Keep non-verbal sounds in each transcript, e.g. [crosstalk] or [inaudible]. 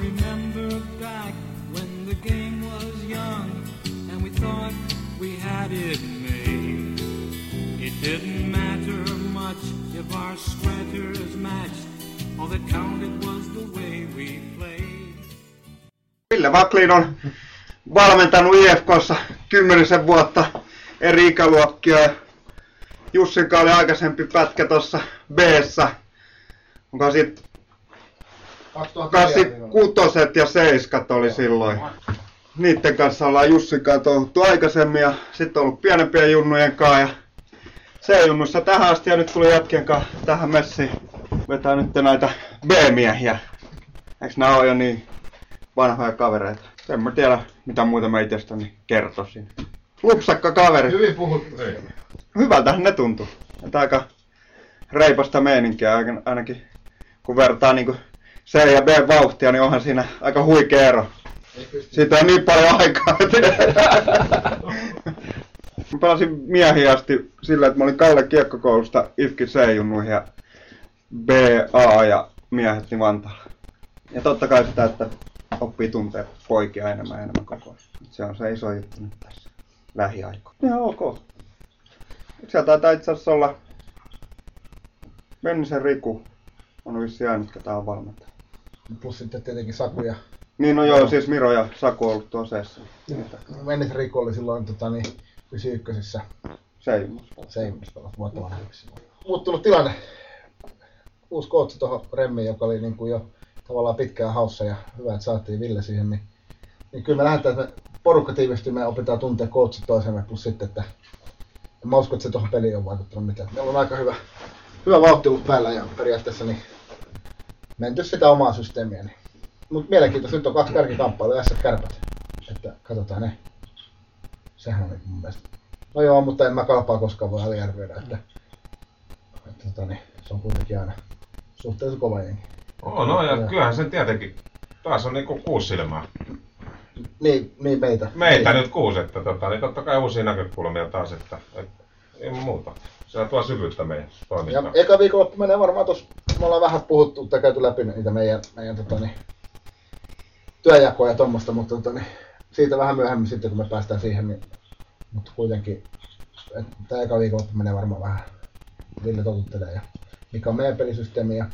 remember back when the game was young and we thought we had it made. It didn't matter much if our sweaters matched. All that counted was the way we played. Ville Vaklin on valmentanut IFKssa kymmenisen vuotta eri ikäluokkia. Jussinkaan oli aikaisempi pätkä tuossa b Onko sit 86 ja 7 oli silloin. Niitten kanssa ollaan Jussinkaan touhuttu aikaisemmin ja sitten ollut pienempien junnujen kanssa. Ja C-junnussa tähän asti ja nyt tuli jätkien kanssa tähän messiin vetää nyt näitä B-miehiä. Eiks nää ole jo niin vanhoja kavereita? En mä tiedä, mitä muuta mä itsestäni kertoisin. Lupsakka kaveri. Hyvin puhuttu. Hyvältähän ne tuntuu. Että aika reipasta meininkiä ainakin. Kun vertaa niinku C ja B vauhtia, niin onhan siinä aika huikea ero. Siitä on niin paljon aikaa. [laughs] Mä pelasin miehiä asti sillä, että mä olin Kalle kiekkokoulusta IFKin C-junnuihin ja BA ja miehet niin Vantaalla. Ja totta kai sitä, että oppii tuntee poikia enemmän ja enemmän koko ajan. Se on se iso juttu nyt tässä lähiaikoina. Ihan ok. Siellä taitaa itse asiassa olla Mennisen Riku on vissi ainut, ketä on valmentaja. Plus sitten tietenkin Saku ja Niin no joo, siis Miro ja Saku on ollut tuossa. Mennis Riku oli silloin tota, niin, 91 Se ei musta. Seimas pelasi vuotta vanhempi silloin. Muuttunut tilanne. Uusi kootsi tuohon Remmiin, joka oli niin kuin jo tavallaan pitkään haussa ja hyvä, että saatiin Ville siihen. Niin, niin kyllä me lähdetään, että me porukka tiivistyy, me opitaan tuntea kootsit toisemme, plus sitten, että en mä usko, että se tuohon peliin on vaikuttanut mitään. Meillä on aika hyvä, hyvä vauhti ollut päällä ja periaatteessa niin menty sitä omaa systeemiä. Niin. Mutta mielenkiintoista, nyt on kaksi kärkikamppailua, tässä kärpät. Että katsotaan ne. Sehän on mun mielestä. No joo, mutta en mä kalpaa koskaan voi aliarvioida, että, että tota, niin, se on kuitenkin aina suhteellisen kova jengi. Oo, no ja kyllähän sen tietenkin, taas on niinku kuusi silmää. Niin, niin meitä. Meitä niin. nyt kuusi, että tota, niin totta kai uusia näkökulmia taas, että, että ei muuta. Se tuo syvyyttä meidän Ja toimintaan. eka viikonloppu menee varmaan tuossa, me ollaan vähän puhuttu tai käyty läpi niitä meidän, meidän tota, niin, työjakoja ja tuommoista, mutta tota, niin, siitä vähän myöhemmin sitten, kun me päästään siihen, niin, mutta kuitenkin, että tämä eka viikonloppu menee varmaan vähän, Ville totuttelee ja mikä on meidän pelisysteemi ja,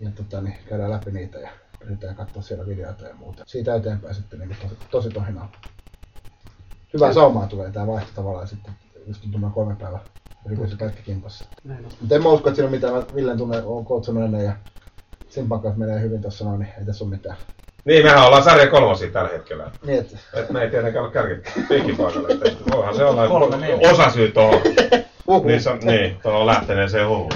ja tota, niin, käydään läpi niitä ja yritetään katsoa siellä videoita ja muuta. Siitä eteenpäin sitten niin tosi, tosi tohinaa. Hyvää saumaa tulee tää vaihto tavallaan sitten, just tämä kolme päivää. Rikoisi kaikki kimpassa. Mutta en mä usko, että siinä on mitään. Mä Villen tunne on kootsannut ennen ja Simpan kanssa menee hyvin tuossa noin, niin ei tässä ole mitään. Niin, mehän ollaan sarja kolmosia tällä hetkellä. Niin, että Et me ei tietenkään ole kärki piikkipaikalle. että Voihan se [laughs] olla Kolme, neljä. osa syy tuohon uhu. niin, se, on- niin, tuohon lähteneeseen huhuun.